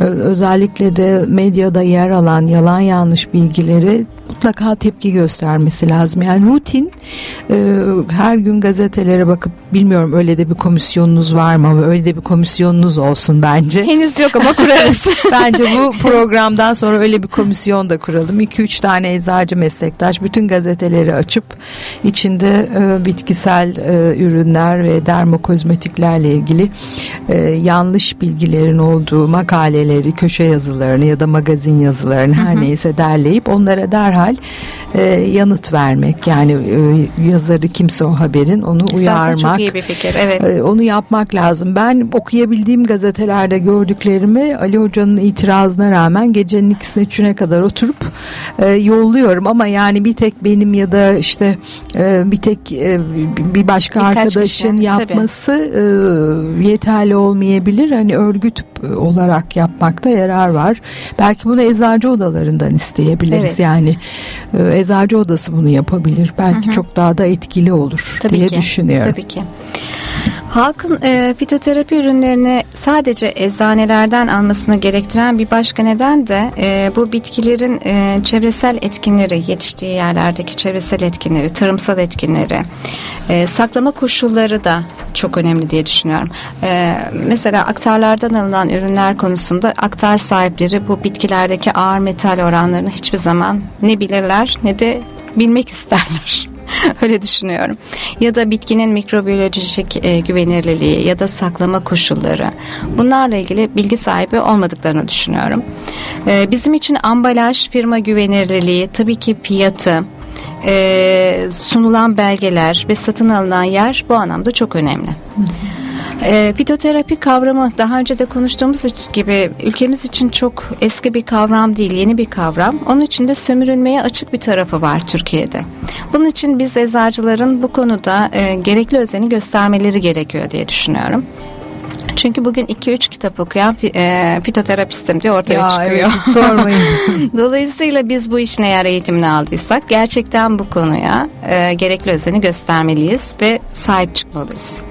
e, özellikle de medyada yer alan yalan yanlış bilgileri mutlaka tepki göstermesi lazım. Yani rutin e, her gün gazetelere bakıp bilmiyorum öyle de bir komisyonunuz var mı ama öyle de bir komisyonunuz olsun bence. Henüz yok ama kurarız. bence bu programdan sonra öyle bir komisyon da kuralım. 2-3 tane eczacı meslektaş bütün gazeteleri açıp içinde e, bitkisel e, ürünler ve dermokozmetiklerle ilgili e, yanlış bilgilerin olduğu makaleleri, köşe yazılarını ya da magazin yazılarını her hı hı. neyse derleyip onlara derhal derhal e, yanıt vermek yani e, yazarı kimse o haberin onu uyarmak. çok iyi bir fikir evet. E, onu yapmak lazım. Ben okuyabildiğim gazetelerde gördüklerimi Ali Hoca'nın itirazına rağmen gecenin ikisine üçüne kadar oturup e, yolluyorum ama yani bir tek benim ya da işte e, bir tek e, bir başka Birkaç arkadaşın kişi, yapması e, yeterli olmayabilir. Hani örgüt olarak yapmakta yarar var. Belki bunu eczacı odalarından isteyebiliriz. Evet. Yani e, eczacı odası bunu yapabilir. Belki hı hı. çok daha da etkili olur Tabii diye ki. düşünüyorum. Tabii ki. Halkın e, fitoterapi ürünlerini sadece eczanelerden almasını gerektiren bir başka neden de e, bu bitkilerin e, çevresel etkinleri, yetiştiği yerlerdeki çevresel etkinleri, tarımsal etkinleri, e, saklama koşulları da çok önemli diye düşünüyorum. E, mesela aktarlardan alınan ürünler konusunda aktar sahipleri bu bitkilerdeki ağır metal oranlarını hiçbir zaman ne bilirler ne de bilmek isterler. Öyle düşünüyorum. Ya da bitkinin mikrobiyolojik e, güvenirliliği ya da saklama koşulları. Bunlarla ilgili bilgi sahibi olmadıklarını düşünüyorum. E, bizim için ambalaj, firma güvenirliliği, tabii ki fiyatı, e, sunulan belgeler ve satın alınan yer bu anlamda çok önemli. Hı hı. E, fitoterapi kavramı daha önce de konuştuğumuz gibi ülkemiz için çok eski bir kavram değil, yeni bir kavram. Onun için de sömürülmeye açık bir tarafı var Türkiye'de. Bunun için biz eczacıların bu konuda e, gerekli özeni göstermeleri gerekiyor diye düşünüyorum. Çünkü bugün 2-3 kitap okuyan e, fitoterapistim diye ortaya ya, çıkıyor. Evet, sormayın. Dolayısıyla biz bu işin eğer eğitimini aldıysak gerçekten bu konuya e, gerekli özeni göstermeliyiz ve sahip çıkmalıyız.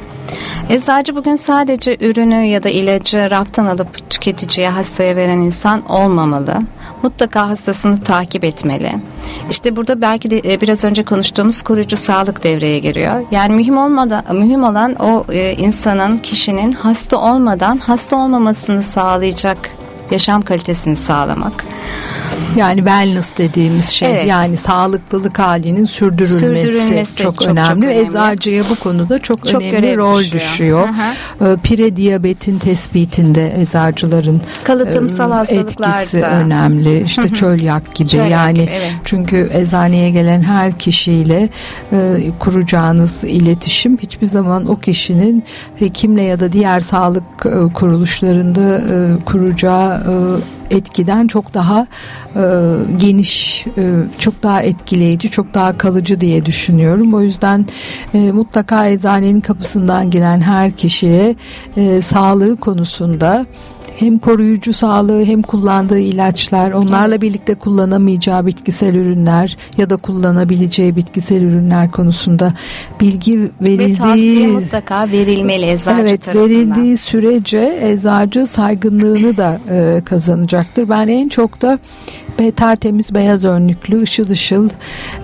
Eczacı bugün sadece ürünü ya da ilacı raftan alıp tüketiciye hastaya veren insan olmamalı. Mutlaka hastasını takip etmeli. İşte burada belki de e, biraz önce konuştuğumuz koruyucu sağlık devreye giriyor. Yani mühim olmadan mühim olan o e, insanın, kişinin hasta olmadan hasta olmamasını sağlayacak yaşam kalitesini sağlamak. Yani wellness dediğimiz şey evet. yani sağlıklılık halinin sürdürülmesi, sürdürülmesi çok, çok önemli. Çok önemli. Eczacıya bu konuda çok, çok önemli rol düşüyor. düşüyor. Hı hı. Pire diyabetin tespitinde eczacıların kalıtımsal hastalıklarda etkisi önemli. İşte hı hı. çölyak gibi çölyak yani gibi, evet. çünkü eczaneye gelen her kişiyle e, kuracağınız iletişim hiçbir zaman o kişinin hekimle ya da diğer sağlık e, kuruluşlarında e, kuracağı e, etkiden çok daha e, geniş, e, çok daha etkileyici, çok daha kalıcı diye düşünüyorum. O yüzden e, mutlaka eczanenin kapısından giren her kişiye e, sağlığı konusunda hem koruyucu sağlığı hem kullandığı ilaçlar onlarla birlikte kullanamayacağı bitkisel ürünler ya da kullanabileceği bitkisel ürünler konusunda bilgi verildiği ve tavsiye mutlaka verilmeli eczacı evet, tarafından. verildiği sürece eczacı saygınlığını da e, kazanacaktır. Ben en çok da ve tertemiz beyaz önlüklü ışıl ışıl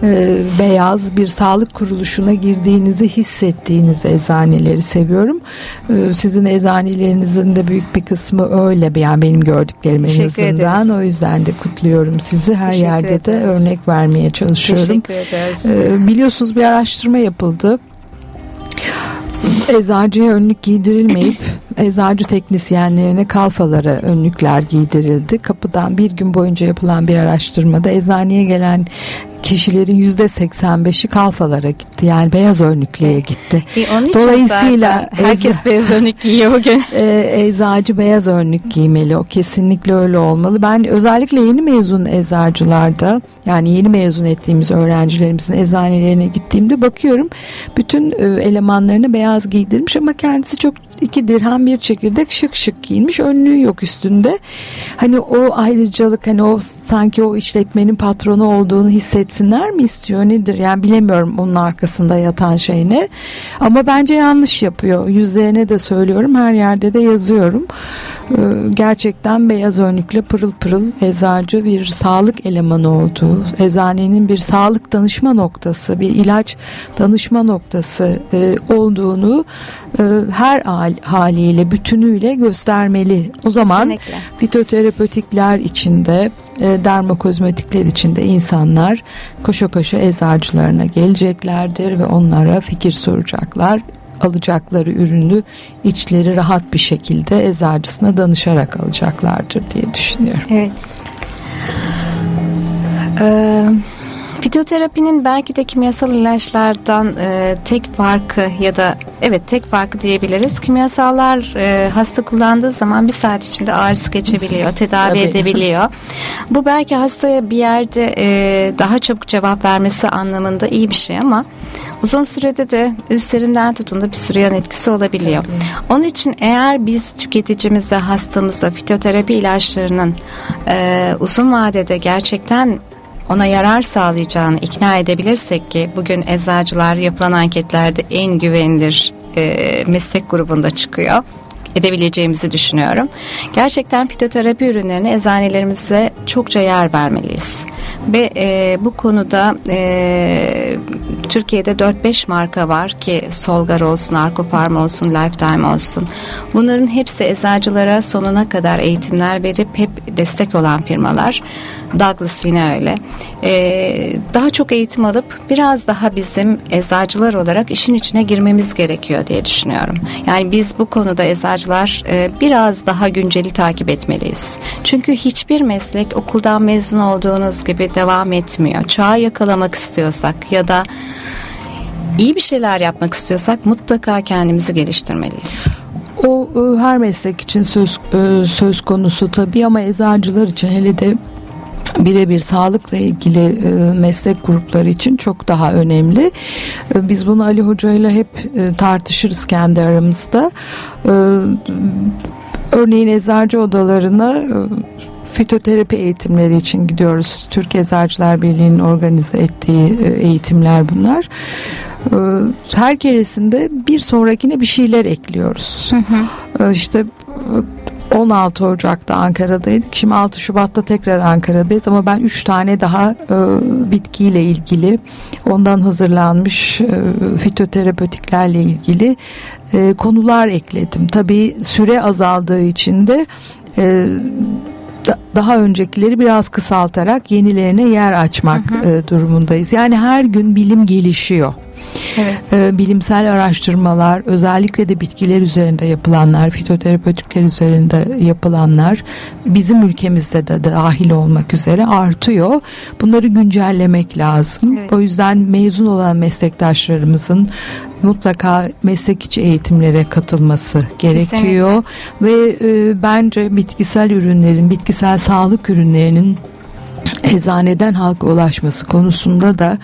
e, beyaz bir sağlık kuruluşuna girdiğinizi hissettiğiniz eczaneleri seviyorum. E, sizin eczanelerinizin de büyük bir kısmı öyle yani benim gördüklerim en azından. O yüzden de kutluyorum sizi. Her Teşekkür yerde ederiz. de örnek vermeye çalışıyorum. Teşekkür ederiz. E, biliyorsunuz bir araştırma yapıldı. Eczacıya önlük giydirilmeyip eczacı teknisyenlerine kalfalara önlükler giydirildi. Kapıdan bir gün boyunca yapılan bir araştırmada eczaneye gelen kişilerin yüzde 85'i kalfalara gitti. Yani beyaz önlüklüğe gitti. E, Dolayısıyla herkes eza, beyaz önlük giyiyor bugün. E, eczacı beyaz önlük giymeli. O kesinlikle öyle olmalı. Ben özellikle yeni mezun eczacılarda yani yeni mezun ettiğimiz öğrencilerimizin eczanelerine gittiğimde bakıyorum bütün e, elemanlarını beyaz giydirmiş ama kendisi çok iki dirhem bir çekirdek şık şık giyinmiş önlüğü yok üstünde. Hani o ayrıcalık hani o sanki o işletmenin patronu olduğunu hissetsinler mi istiyor nedir yani bilemiyorum onun arkasında yatan şey ne. Ama bence yanlış yapıyor. Yüzlerine de söylüyorum her yerde de yazıyorum. Ee, gerçekten beyaz önlükle pırıl pırıl eczacı bir sağlık elemanı olduğu, eczanenin bir sağlık danışma noktası, bir ilaç danışma noktası e, olduğunu e, her haliyle, bütünüyle göstermeli. O zaman Kesinlikle. fitoterapötikler içinde e, dermokozmetikler içinde insanlar koşa koşa eczacılarına geleceklerdir ve onlara fikir soracaklar alacakları ürünü içleri rahat bir şekilde eczacısına danışarak alacaklardır diye düşünüyorum. Evet. Ee, Fitoterapinin belki de kimyasal ilaçlardan e, tek farkı ya da evet tek farkı diyebiliriz. Kimyasallar e, hasta kullandığı zaman bir saat içinde ağrısı geçebiliyor, tedavi Tabii. edebiliyor. Bu belki hastaya bir yerde e, daha çabuk cevap vermesi anlamında iyi bir şey ama uzun sürede de üstlerinden tutun da bir sürü yan etkisi olabiliyor. Tabii. Onun için eğer biz tüketicimize, hastamıza fitoterapi ilaçlarının e, uzun vadede gerçekten ona yarar sağlayacağını ikna edebilirsek ki bugün eczacılar yapılan anketlerde en güvenilir e, meslek grubunda çıkıyor edebileceğimizi düşünüyorum. Gerçekten fitoterapi ürünlerine eczanelerimize çokça yer vermeliyiz. Ve e, bu konuda e, Türkiye'de 4-5 marka var ki Solgar olsun, Arkoparm olsun, Lifetime olsun. Bunların hepsi eczacılara sonuna kadar eğitimler verip hep destek olan firmalar. Douglas yine öyle. Ee, daha çok eğitim alıp biraz daha bizim eczacılar olarak işin içine girmemiz gerekiyor diye düşünüyorum. Yani biz bu konuda eczacılar e, biraz daha günceli takip etmeliyiz. Çünkü hiçbir meslek okuldan mezun olduğunuz gibi devam etmiyor. Çağı yakalamak istiyorsak ya da iyi bir şeyler yapmak istiyorsak mutlaka kendimizi geliştirmeliyiz. O e, her meslek için söz e, söz konusu tabii ama eczacılar için hele de birebir sağlıkla ilgili e, meslek grupları için çok daha önemli. E, biz bunu Ali Hoca ile hep e, tartışırız kendi aramızda. E, örneğin eczacı odalarına e, fitoterapi eğitimleri için gidiyoruz. Türk Eczacılar Birliği'nin organize ettiği eğitimler bunlar. Her keresinde bir sonrakine bir şeyler ekliyoruz. Hı hı. İşte 16 Ocak'ta Ankara'daydık. Şimdi 6 Şubat'ta tekrar Ankara'dayız ama ben 3 tane daha e, bitkiyle ilgili ondan hazırlanmış e, fitoterapötiklerle ilgili e, konular ekledim. Tabii süre azaldığı için de e, daha öncekileri biraz kısaltarak yenilerine yer açmak hı hı. E, durumundayız. Yani her gün bilim gelişiyor. Evet. E, bilimsel araştırmalar özellikle de bitkiler üzerinde yapılanlar, fitoterapötikler üzerinde yapılanlar bizim ülkemizde de dahil olmak üzere artıyor. Bunları güncellemek lazım. Evet. O yüzden mezun olan meslektaşlarımızın mutlaka meslek içi eğitimlere katılması gerekiyor Kesinlikle. ve e, bence bitkisel ürünlerin, bitkisel sağlık ürünlerinin eczaneden halka ulaşması konusunda da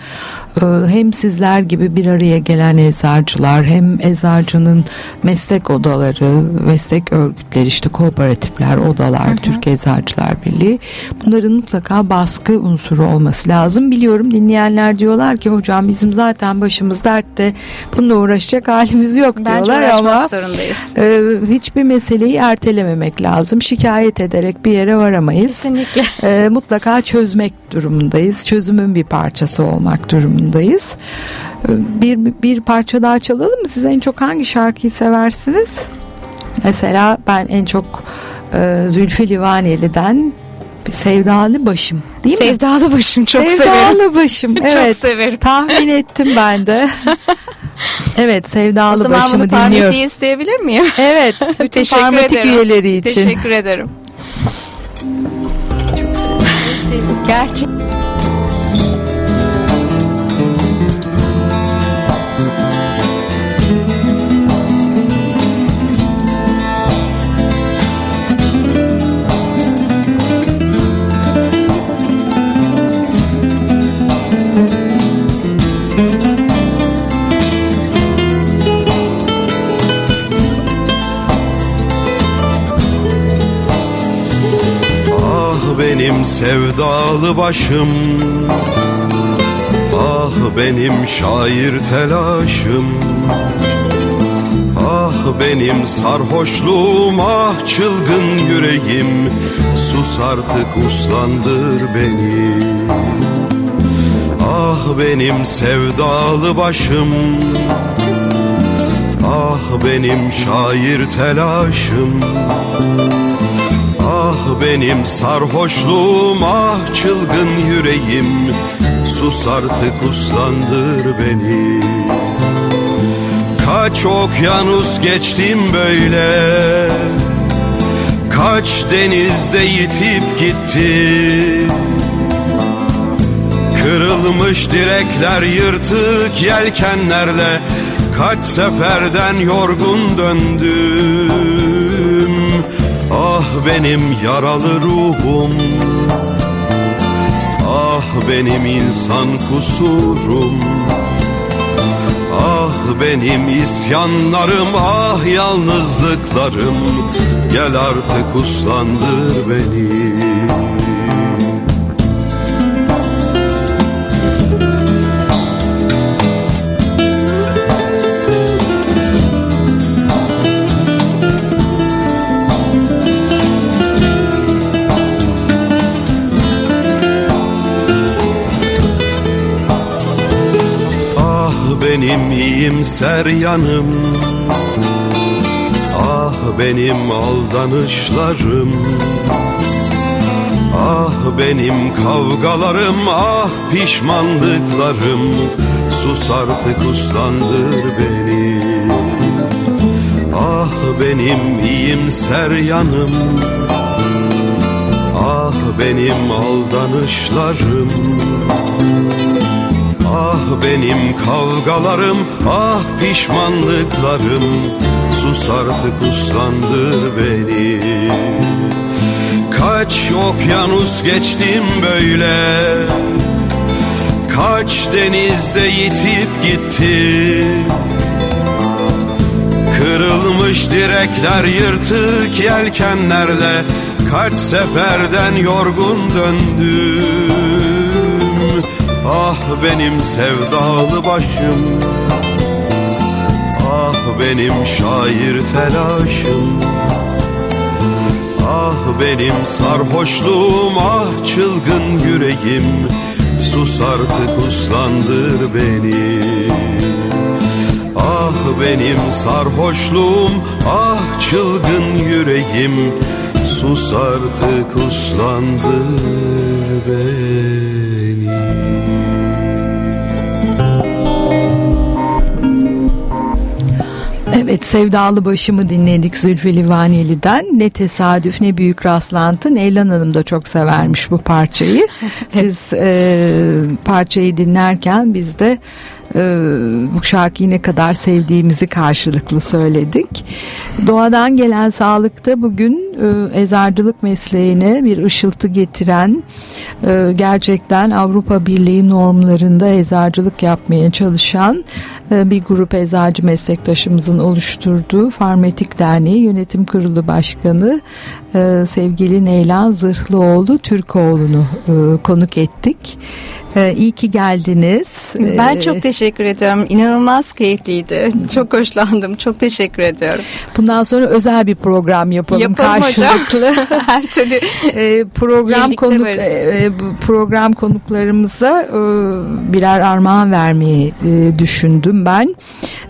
hem sizler gibi bir araya gelen eczacılar hem eczacının meslek odaları, meslek örgütleri işte kooperatifler, odalar, hı hı. Türk Eczacılar Birliği bunların mutlaka baskı unsuru olması lazım. Biliyorum dinleyenler diyorlar ki hocam bizim zaten başımız dertte bununla uğraşacak halimiz yok Bence diyorlar ama zorundayız. E, hiçbir meseleyi ertelememek lazım. Şikayet ederek bir yere varamayız. Kesinlikle. E, mutlaka çözmek durumundayız. Çözümün bir parçası olmak durumundayız. Bir, bir parça daha çalalım mı? Siz en çok hangi şarkıyı seversiniz? Mesela ben en çok e, Zülfü Livaneli'den Sevdalı Başım değil mi? Sevdalı Başım çok Sevdalı severim. Sevdalı Başım evet. çok severim. Tahmin ettim ben de. evet Sevdalı Başım'ı dinliyorum. O zaman bunu isteyebilir miyim? Evet. Bütün Teşekkür ederim. üyeleri için. Teşekkür ederim. Gerçek. Benim sevdalı başım. Ah benim şair telaşım. Ah benim sarhoşluğum ah çılgın yüreğim. Sus artık uslandır beni. Ah benim sevdalı başım. Ah benim şair telaşım Ah benim sarhoşluğum ah çılgın yüreğim. Sus artık uslandır beni. Kaç okyanus geçtim böyle. Kaç denizde yitip gitti Kırılmış direkler yırtık yelkenlerle Kaç seferden yorgun döndüm benim yaralı ruhum. Ah benim insan kusurum. Ah benim isyanlarım ah yalnızlıklarım. Gel artık uslandır beni benim iyimser yanım. Ah benim aldanışlarım. Ah benim kavgalarım ah pişmanlıklarım. Sus artık uslandır beni. Ah benim iyimser yanım. Ah benim aldanışlarım. Ah benim kavgalarım, ah pişmanlıklarım Sus artık uslandır beni. Kaç okyanus geçtim böyle Kaç denizde yitip gitti. Kırılmış direkler yırtık yelkenlerle Kaç seferden yorgun döndüm. Ah benim sevdalı başım benim şair telaşım. Ah benim sarhoşluğum ah çılgın yüreğim. Sus artık uslandır beni. Ah benim sarhoşluğum ah çılgın yüreğim. Sus artık uslandır beni Evet Sevdalı Başımı dinledik Zülfü Livaneli'den. Ne tesadüf ne büyük rastlantı. Neylan Hanım da çok severmiş bu parçayı. Siz e, parçayı dinlerken biz de e, bu şarkıyı ne kadar sevdiğimizi karşılıklı söyledik. Doğadan gelen sağlıkta bugün e, eczacılık mesleğine bir ışıltı getiren e, gerçekten Avrupa Birliği normlarında eczacılık yapmaya çalışan e, bir grup eczacı meslektaşımızın oluşturduğu Farmetik Derneği Yönetim Kurulu Başkanı e, sevgili Neylan Zırhlıoğlu Türkoğlu'nu e, konuk ettik. Ee, iyi ki geldiniz. Ben ee, çok teşekkür ediyorum. İnanılmaz keyifliydi. Çok hoşlandım. Çok teşekkür ediyorum. Bundan sonra özel bir program yapalım, yapalım karşılıklı. Her türlü e, program konuk e, e program konuklarımıza e, birer armağan vermeyi e, düşündüm ben.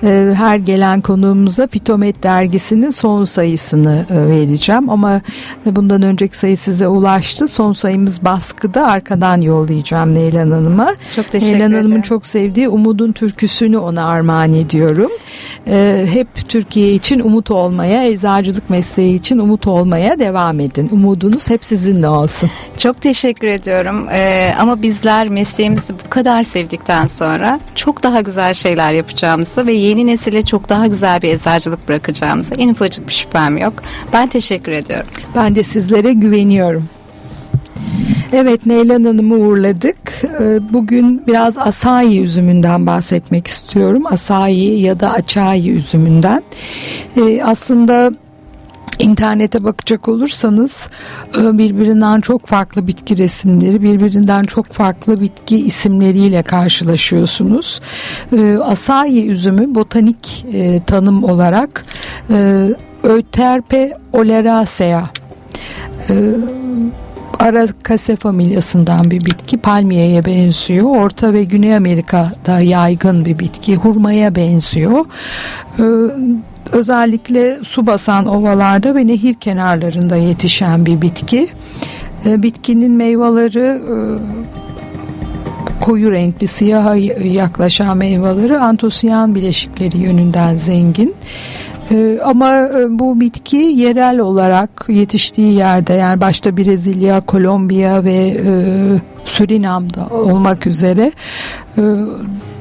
E, her gelen konuğumuza Fitomet dergisinin son sayısını e, vereceğim ama bundan önceki sayı size ulaştı. Son sayımız baskıda arkadan yollayacağım Neylan Hanım'a. Çok teşekkür Neylan Hanım'ın çok sevdiği Umud'un türküsünü ona armağan ediyorum. E, hep Türkiye için umut olmaya, eczacılık mesleği için umut olmaya devam edin. Umudunuz hep sizinle olsun. Çok teşekkür ediyorum. Ee, ama bizler mesleğimizi bu kadar sevdikten sonra çok daha güzel şeyler yapacağımızı ve yeni nesile çok daha güzel bir eczacılık bırakacağımızı en ufacık bir şüphem yok. Ben teşekkür ediyorum. Ben de sizlere güveniyorum. Evet Neylan Hanım'ı uğurladık. Ee, bugün biraz asayi üzümünden bahsetmek istiyorum. Asayi ya da açayi üzümünden. Ee, aslında İnternete bakacak olursanız e, birbirinden çok farklı bitki resimleri, birbirinden çok farklı bitki isimleriyle karşılaşıyorsunuz. Ee, asayi üzümü botanik e, tanım olarak e, Euterpe oleracea Arakase familyasından bir bitki palmiyeye benziyor. Orta ve Güney Amerika'da yaygın bir bitki. Hurmaya benziyor. Özellikle su basan ovalarda ve nehir kenarlarında yetişen bir bitki. Ee, bitkinin meyveleri e, koyu renkli siyaha yaklaşan meyveleri antosiyan bileşikleri yönünden zengin. Ee, ama e, bu bitki yerel olarak yetiştiği yerde yani başta Brezilya, Kolombiya ve e, Surinam'da olmak üzere e,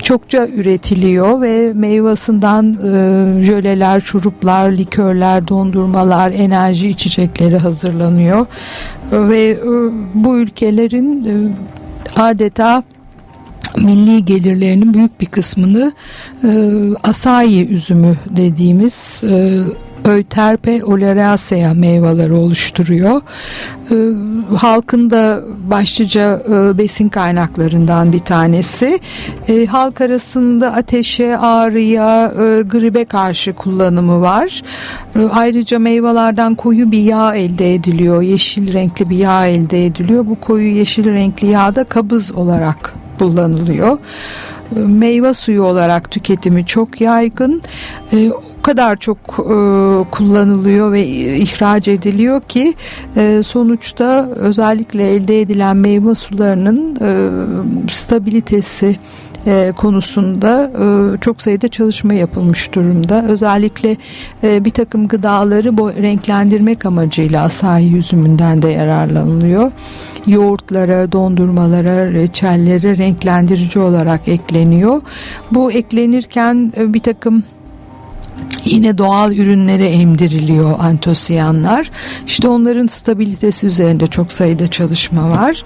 çokça üretiliyor ve meyvasından e, jöleler, şuruplar, likörler, dondurmalar, enerji içecekleri hazırlanıyor. Ve e, bu ülkelerin e, adeta milli gelirlerinin büyük bir kısmını e, asayi üzümü dediğimiz e, Euterpe oleracea meyveleri oluşturuyor. E, halkın da başlıca e, besin kaynaklarından bir tanesi. E, halk arasında ateşe, ağrıya, e, gribe karşı kullanımı var. Ayrıca meyvelerden koyu bir yağ elde ediliyor. Yeşil renkli bir yağ elde ediliyor. Bu koyu yeşil renkli yağ da kabız olarak kullanılıyor. Meyve suyu olarak tüketimi çok yaygın. Kadar çok e, kullanılıyor ve ihraç ediliyor ki e, sonuçta özellikle elde edilen meyve sularının e, stabilitesi e, konusunda e, çok sayıda çalışma yapılmış durumda. Özellikle e, bir takım gıdaları bu renklendirmek amacıyla asayi yüzümünden de yararlanılıyor. Yoğurtlara, dondurmalara, reçellere renklendirici olarak ekleniyor. Bu eklenirken e, bir takım Yine doğal ürünlere emdiriliyor antosiyanlar. İşte onların stabilitesi üzerinde çok sayıda çalışma var.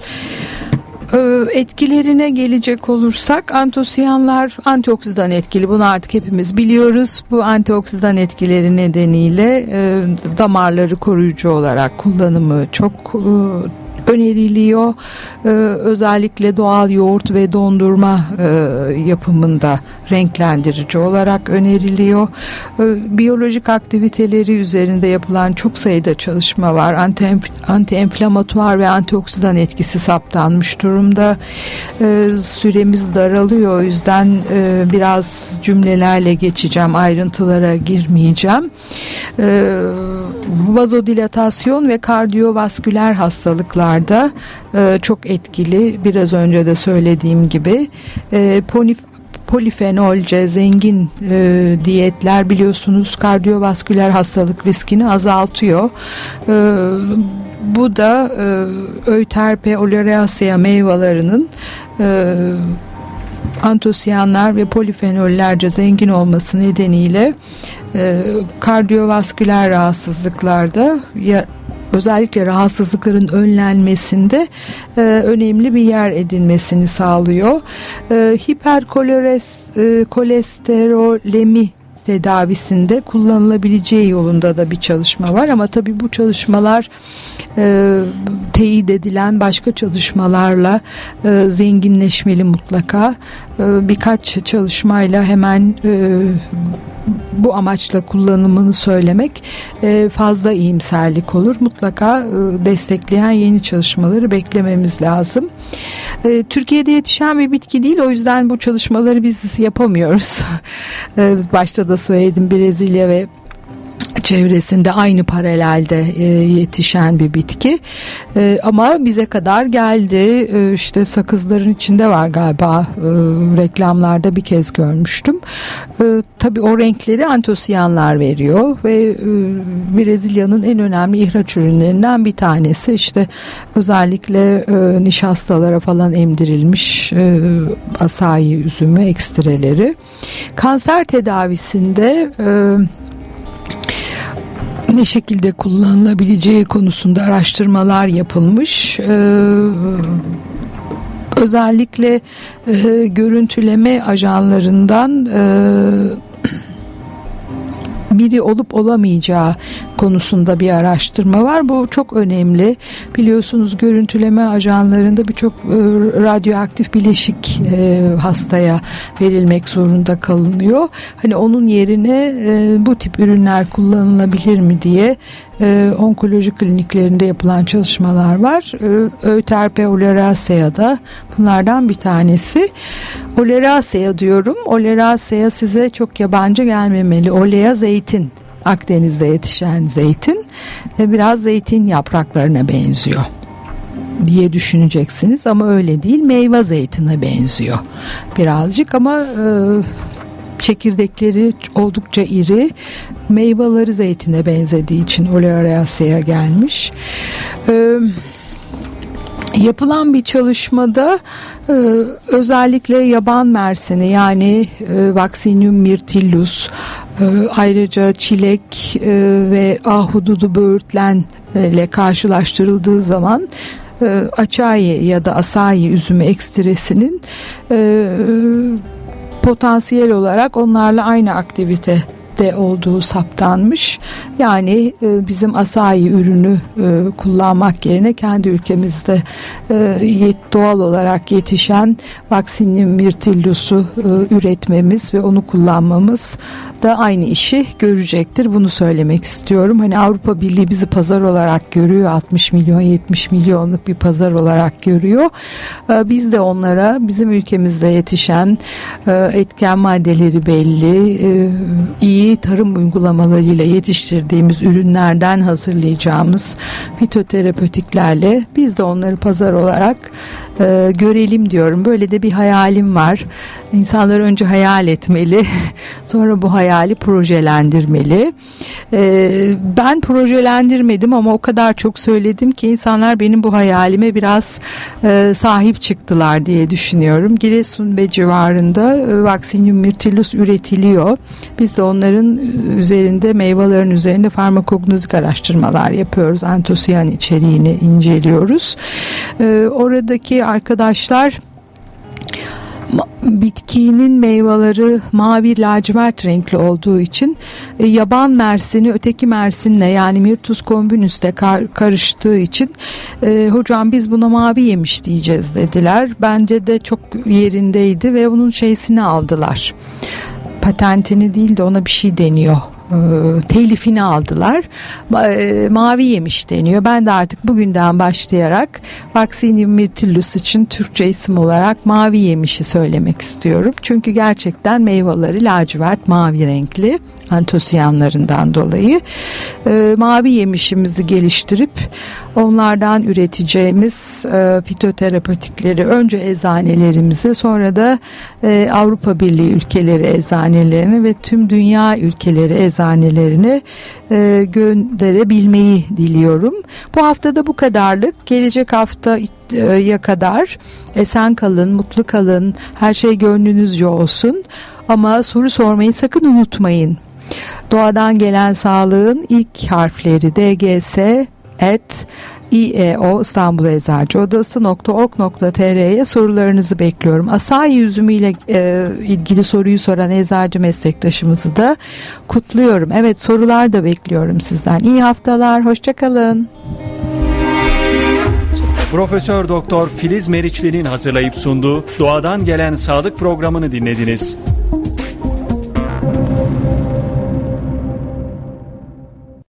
Ee, etkilerine gelecek olursak antosiyanlar antioksidan etkili bunu artık hepimiz biliyoruz. Bu antioksidan etkileri nedeniyle e, damarları koruyucu olarak kullanımı çok e, öneriliyor. Ee, özellikle doğal yoğurt ve dondurma e, yapımında renklendirici olarak öneriliyor. Ee, biyolojik aktiviteleri üzerinde yapılan çok sayıda çalışma var. Anti, anti-enflamatuar ve antioksidan etkisi saptanmış durumda. Ee, süremiz daralıyor. O yüzden e, biraz cümlelerle geçeceğim. Ayrıntılara girmeyeceğim. Ee, vazodilatasyon ve kardiyovasküler hastalıklarda e, çok etkili. Biraz önce de söylediğim gibi e, ponif polifenolce zengin e, diyetler biliyorsunuz kardiyovasküler hastalık riskini azaltıyor. E, bu da e, Euterpe oleracea meyvelerinin e, antosiyanlar ve polifenollerce zengin olması nedeniyle e, kardiyovasküler rahatsızlıklarda ya, özellikle rahatsızlıkların önlenmesinde e, önemli bir yer edinmesini sağlıyor. E, hiperkolesterolemi e, tedavisinde kullanılabileceği yolunda da bir çalışma var. Ama tabii bu çalışmalar e, teyit edilen başka çalışmalarla e, zenginleşmeli mutlaka. E, birkaç çalışmayla hemen e, bu amaçla kullanımını söylemek e, fazla iyimserlik olur. Mutlaka e, destekleyen yeni çalışmaları beklememiz lazım. E, Türkiye'de yetişen bir bitki değil o yüzden bu çalışmaları biz yapamıyoruz. Başta da söyledim Brezilya ve çevresinde aynı paralelde e, yetişen bir bitki. E, ama bize kadar geldi. E, işte sakızların içinde var galiba. E, reklamlarda bir kez görmüştüm. E, tabi o renkleri antosiyanlar veriyor ve Brezilya'nın en önemli ihraç ürünlerinden bir tanesi. İşte özellikle nişastalara falan emdirilmiş asayi üzümü ekstreleri. Kanser tedavisinde ne şekilde kullanılabileceği konusunda araştırmalar yapılmış. Ee, özellikle e, görüntüleme ajanlarından e, biri olup olamayacağı konusunda bir araştırma var. Bu çok önemli. Biliyorsunuz görüntüleme ajanlarında birçok e, radyoaktif bileşik e, hastaya verilmek zorunda kalınıyor. Hani onun yerine e, bu tip ürünler kullanılabilir mi diye e, onkoloji kliniklerinde yapılan çalışmalar var. E, Euterpe oleracea'da bunlardan bir tanesi. Oleracea diyorum. Oleracea size çok yabancı gelmemeli. Olea zeytin. Akdeniz'de yetişen zeytin ve biraz zeytin yapraklarına benziyor diye düşüneceksiniz ama öyle değil meyve zeytine benziyor birazcık ama e, çekirdekleri oldukça iri meyveleri zeytine benzediği için Oleaceae gelmiş. Ee, yapılan bir çalışmada e, özellikle yaban mersini yani e, Vaccinium myrtillus e, ayrıca çilek e, ve ahududu böğürtlen ile karşılaştırıldığı zaman e, açayi ya da asayi üzümü ekstresinin e, potansiyel olarak onlarla aynı aktivite de olduğu saptanmış. Yani e, bizim asayi ürünü e, kullanmak yerine kendi ülkemizde e, doğal olarak yetişen Vaccinium myrtillus'u e, üretmemiz ve onu kullanmamız da aynı işi görecektir. Bunu söylemek istiyorum. Hani Avrupa Birliği bizi pazar olarak görüyor. 60 milyon 70 milyonluk bir pazar olarak görüyor. E, biz de onlara bizim ülkemizde yetişen e, etken maddeleri belli, e, iyi tarım uygulamalarıyla yetiştirdiğimiz ürünlerden hazırlayacağımız fitoterapötiklerle biz de onları pazar olarak e, görelim diyorum. Böyle de bir hayalim var. İnsanlar önce hayal etmeli, sonra bu hayali projelendirmeli. E, ben projelendirmedim ama o kadar çok söyledim ki insanlar benim bu hayalime biraz e, sahip çıktılar diye düşünüyorum. Giresun ve civarında e, Vaccinium myrtillus üretiliyor. Biz de onların üzerinde meyvelerin üzerinde farmakognozik araştırmalar yapıyoruz. Antosiyan içeriğini inceliyoruz. E, oradaki arkadaşlar bitkinin meyveleri mavi lacivert renkli olduğu için e, yaban mersini öteki mersinle yani Myrtus combinus'te kar, karıştığı için e, hocam biz buna mavi yemiş diyeceğiz dediler. Bence de çok yerindeydi ve onun şeysini aldılar. Patentini değil de ona bir şey deniyor e, telifini aldılar. E, mavi yemiş deniyor. Ben de artık bugünden başlayarak Vaccinium myrtillus için Türkçe isim olarak mavi yemişi söylemek istiyorum. Çünkü gerçekten meyveleri lacivert mavi renkli antosiyanlarından dolayı e, mavi yemişimizi geliştirip onlardan üreteceğimiz e, fitoterapötikleri önce eczanelerimize sonra da e, Avrupa Birliği ülkeleri eczanelerine ve tüm dünya ülkeleri eczanelerine e, gönderebilmeyi diliyorum. Bu haftada bu kadarlık. Gelecek haftaya kadar esen kalın, mutlu kalın, her şey gönlünüzce olsun. Ama soru sormayı sakın unutmayın. Doğadan gelen sağlığın ilk harfleri DGS et IEO İstanbul Eczacı Odası.org.tr'ye sorularınızı bekliyorum. Asayi üzümüyle e, ilgili soruyu soran eczacı meslektaşımızı da kutluyorum. Evet sorular da bekliyorum sizden. İyi haftalar, hoşçakalın. Profesör Doktor Filiz Meriçli'nin hazırlayıp sunduğu Doğadan Gelen Sağlık programını dinlediniz.